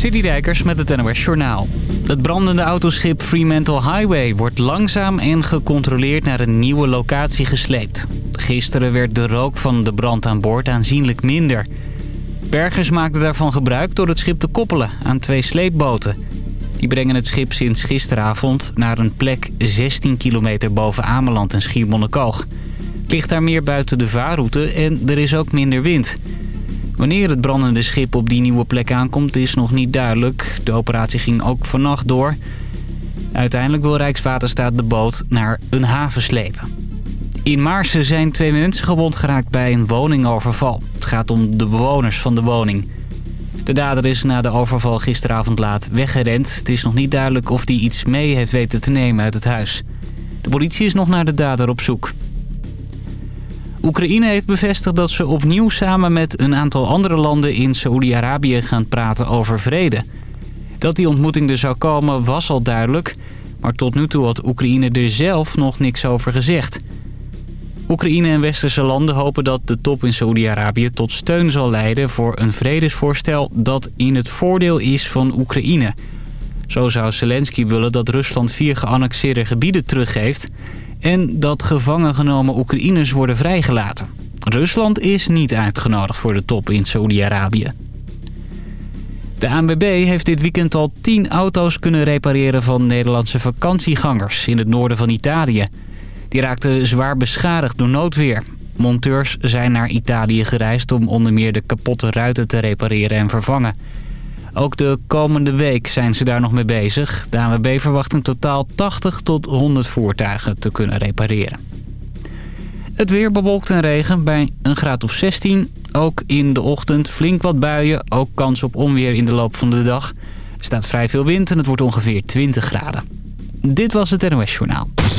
Dijkers met het NOS Journaal. Het brandende autoschip Fremantle Highway wordt langzaam en gecontroleerd naar een nieuwe locatie gesleept. Gisteren werd de rook van de brand aan boord aanzienlijk minder. Bergers maakten daarvan gebruik door het schip te koppelen aan twee sleepboten. Die brengen het schip sinds gisteravond naar een plek 16 kilometer boven Ameland en Schiermonnikoog. Ligt daar meer buiten de vaarroute en er is ook minder wind... Wanneer het brandende schip op die nieuwe plek aankomt is nog niet duidelijk. De operatie ging ook vannacht door. Uiteindelijk wil Rijkswaterstaat de boot naar een haven slepen. In Maarsen zijn twee mensen gewond geraakt bij een woningoverval. Het gaat om de bewoners van de woning. De dader is na de overval gisteravond laat weggerend. Het is nog niet duidelijk of hij iets mee heeft weten te nemen uit het huis. De politie is nog naar de dader op zoek. Oekraïne heeft bevestigd dat ze opnieuw samen met een aantal andere landen in Saoedi-Arabië gaan praten over vrede. Dat die ontmoeting er zou komen was al duidelijk, maar tot nu toe had Oekraïne er zelf nog niks over gezegd. Oekraïne en westerse landen hopen dat de top in Saoedi-Arabië tot steun zal leiden voor een vredesvoorstel dat in het voordeel is van Oekraïne. Zo zou Zelensky willen dat Rusland vier geannexeerde gebieden teruggeeft en dat gevangen genomen Oekraïners worden vrijgelaten. Rusland is niet uitgenodigd voor de top in Saoedi-Arabië. De ANWB heeft dit weekend al 10 auto's kunnen repareren van Nederlandse vakantiegangers in het noorden van Italië. Die raakten zwaar beschadigd door noodweer. Monteurs zijn naar Italië gereisd om onder meer de kapotte ruiten te repareren en vervangen. Ook de komende week zijn ze daar nog mee bezig. De ANWB verwacht in totaal 80 tot 100 voertuigen te kunnen repareren. Het weer bewolkt en regen bij een graad of 16. Ook in de ochtend flink wat buien. Ook kans op onweer in de loop van de dag. Er staat vrij veel wind en het wordt ongeveer 20 graden. Dit was het NOS Journaal.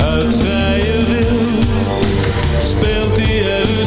Uit vrije wil. Speelt hij er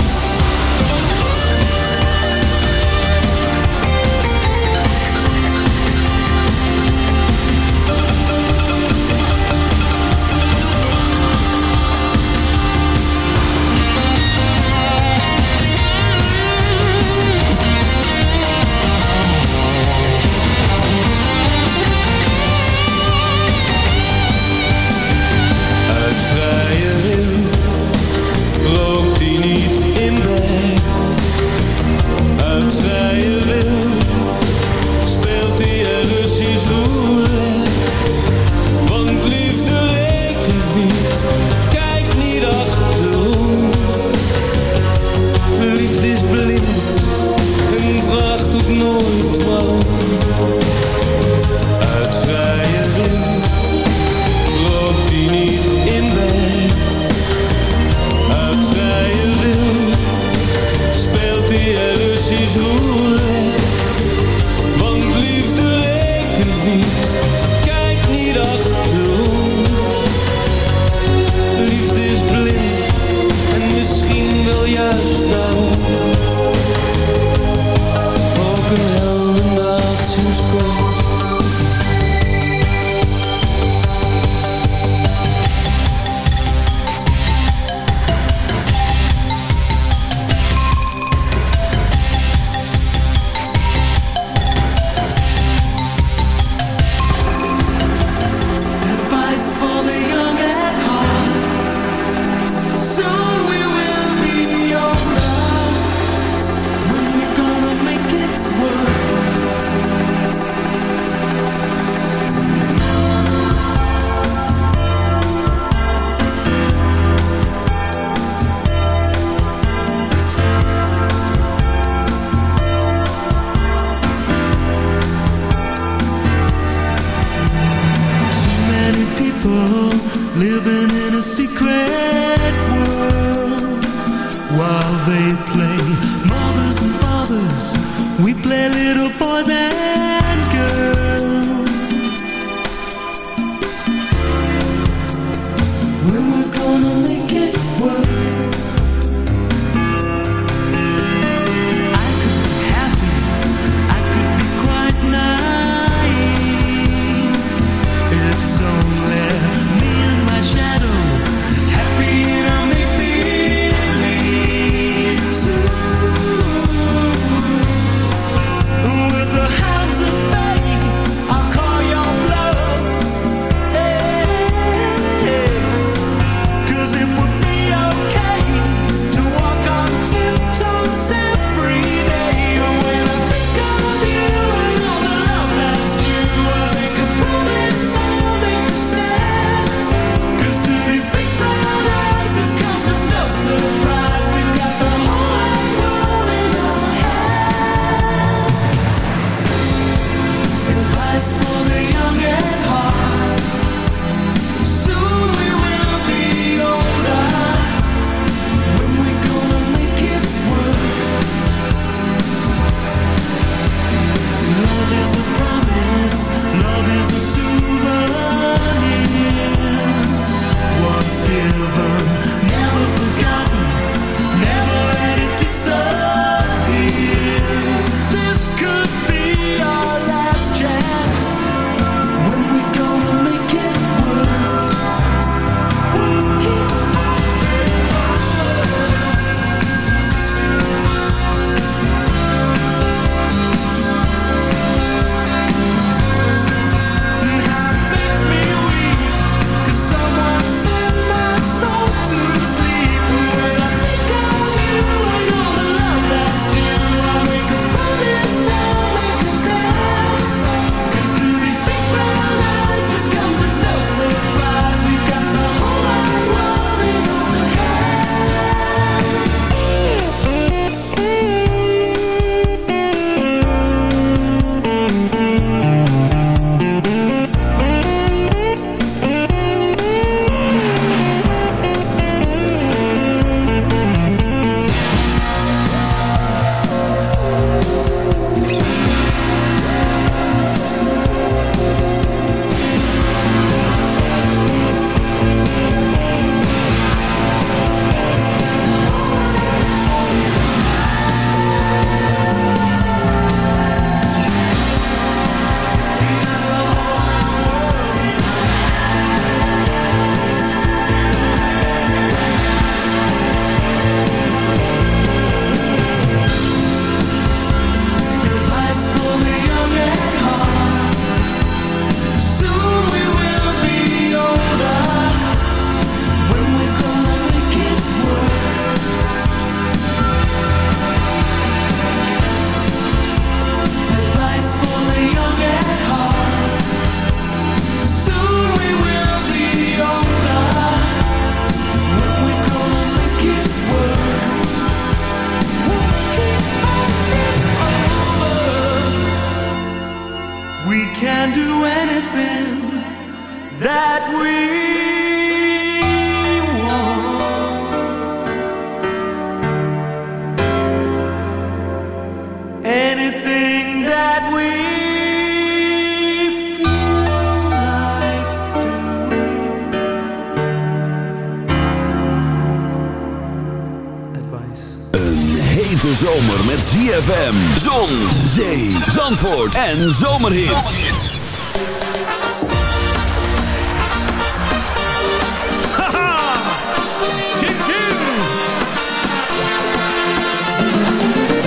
en zomerhits.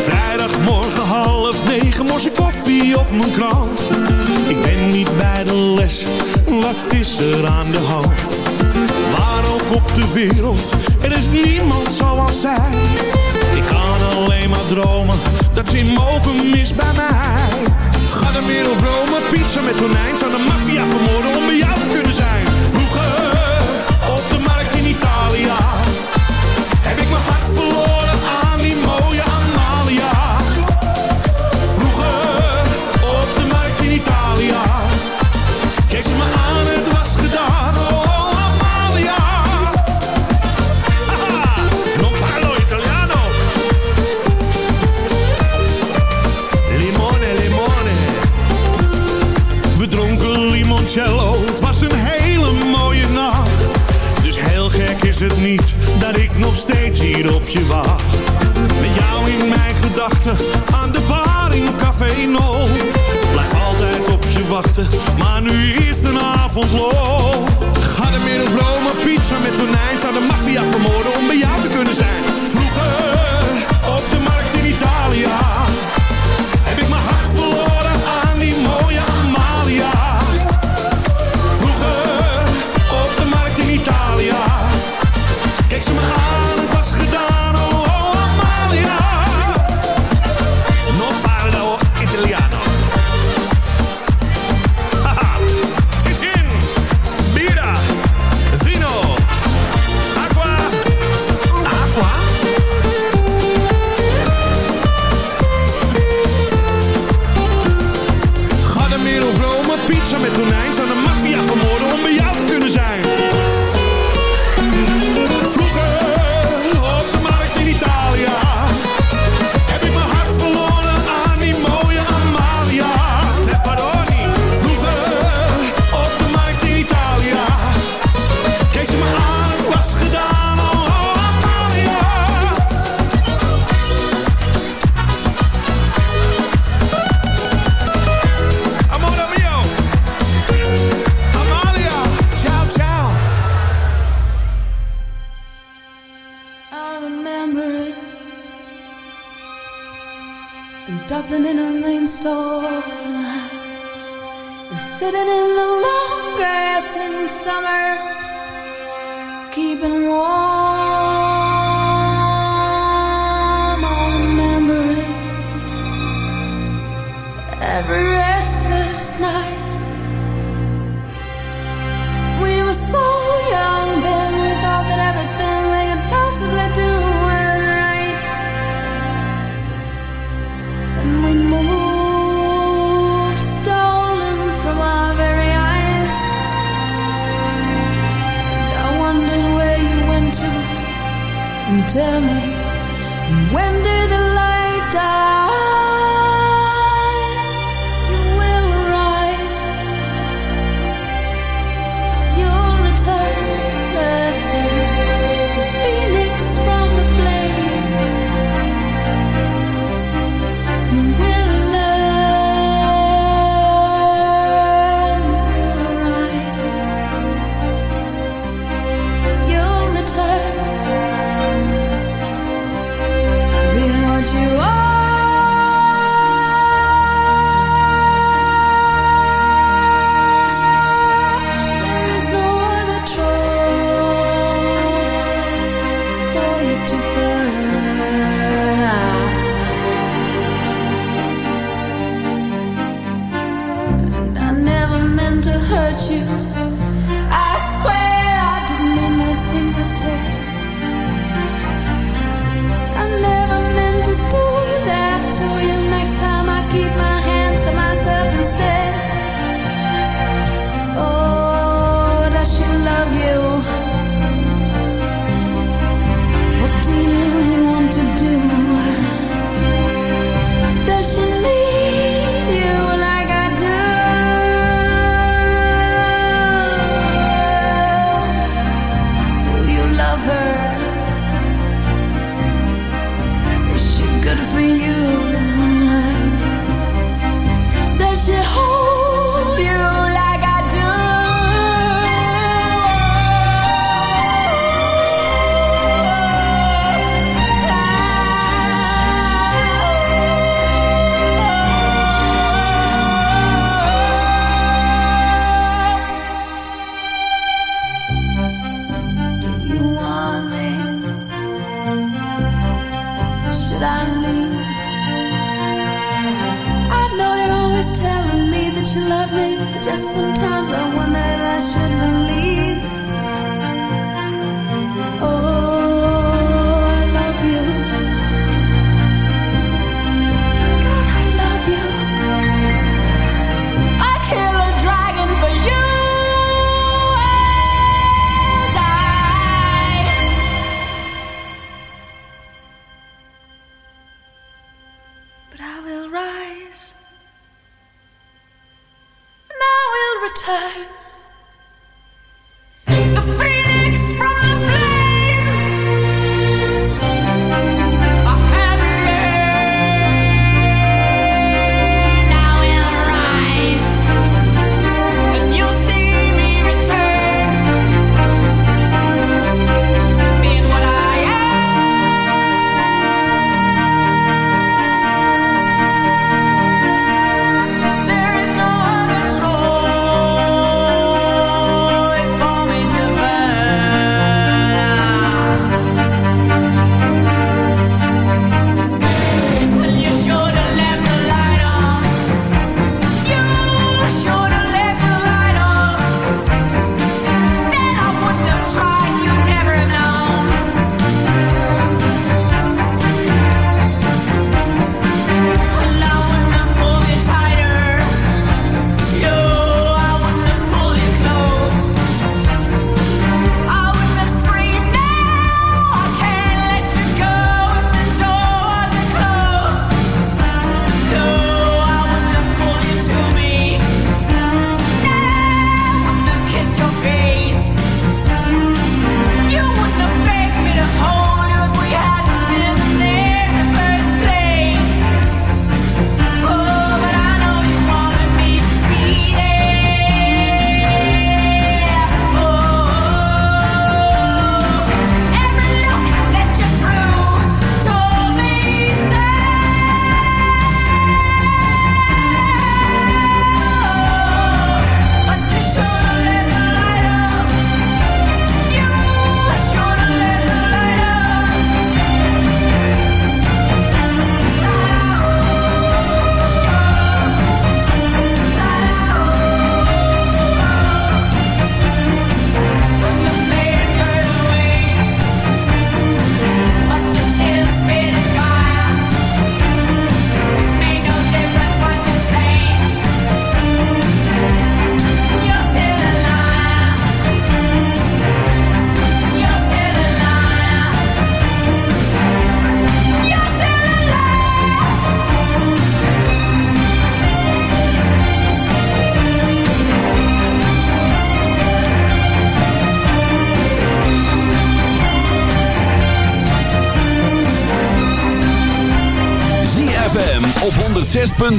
Vrijdagmorgen half negen morse koffie op mijn krant. Ik ben niet bij de les, wat is er aan de hand? Waar ook op de wereld, er is niemand zoals zij. Ik kan alleen maar dromen, dat ze mogen mis bij mij. De wereld Rome, pizza met tonijn Zou de maffia vermoorden maar nu is de avond low. Ga de middag Rome, pizza met tonijn. Zou de maffia vermoorden om bij jou te kunnen zijn.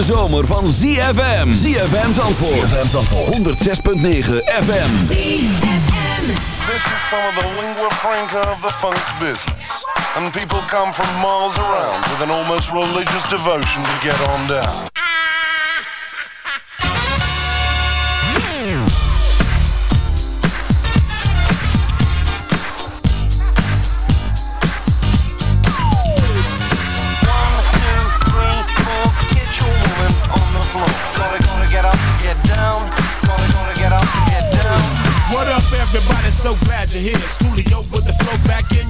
Hete zomer van ZFM. ZFM Zandvoort. ZFM Zandvoort. 106.9 FM. This is some of the lingua franca of the funk business. And people come from miles around with an almost religious devotion to get on down. So glad you're here. Schoolio with the flow back in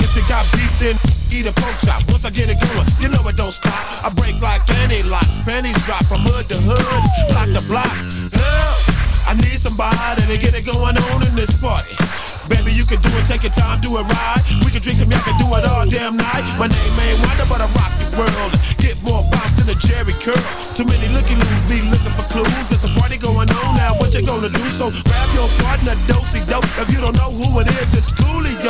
If you got eat a pork chop. Once I get it going, you know it don't stop. I break like locks. Pennies drop from hood to hood, block to block. Help! I need somebody to get it going on in this party. Baby, you can do it, take your time, do it right. We can drink some, y'all can do it all damn night. My name ain't Wonder, but I rock world. Get more bounce than a Jerry curl. Too many looky loos be looking for clues. There's a party going on now, what you gonna do? So grab your partner, dosey dope. If you don't know who it is, it's Coolio.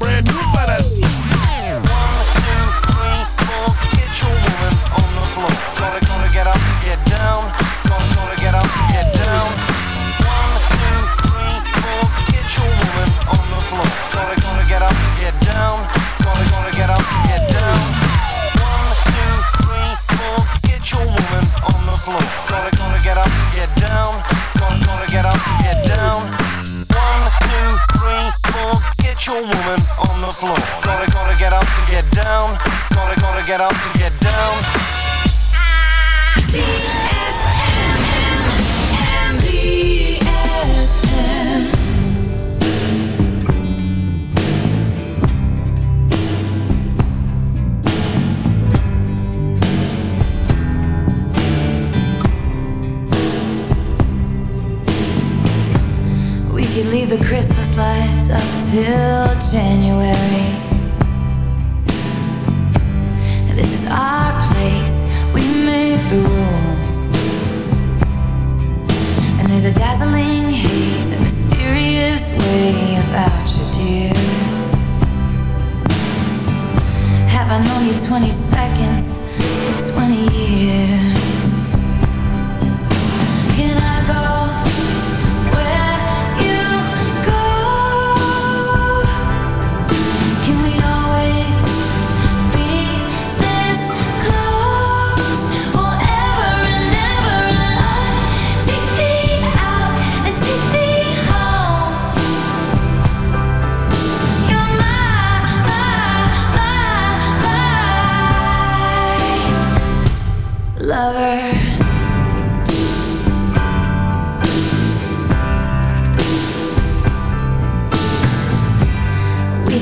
get up and get down. We could leave the Christmas lights up till January. This is our place, we make the rules. And there's a dazzling haze, a mysterious way about you, dear. Have I known you 20 seconds or 20 years? Can I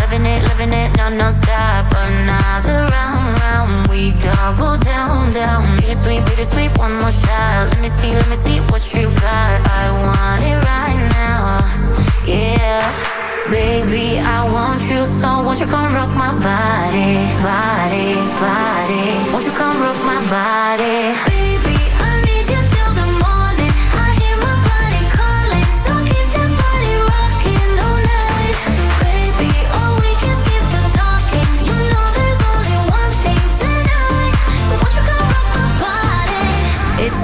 Living it, living it, no, no stop. Another round, round. We double down, down. Bittersweet, bittersweet, one more shot. Let me see, let me see what you got. I want it right now. Yeah. Baby, I want you so won't you come rock my body, body, body Won't you come rock my body Baby,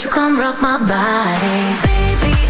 won't you come rock my body? Baby,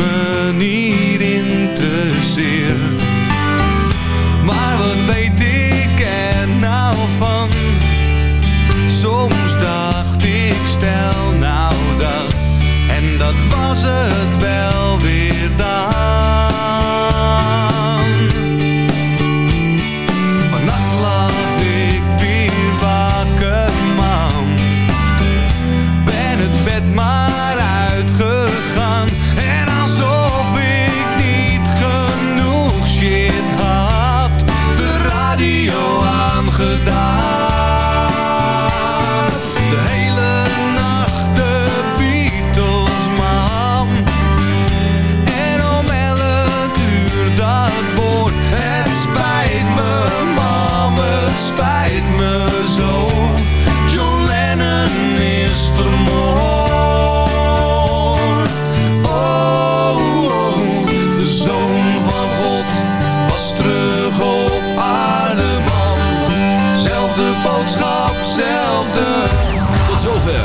het bell.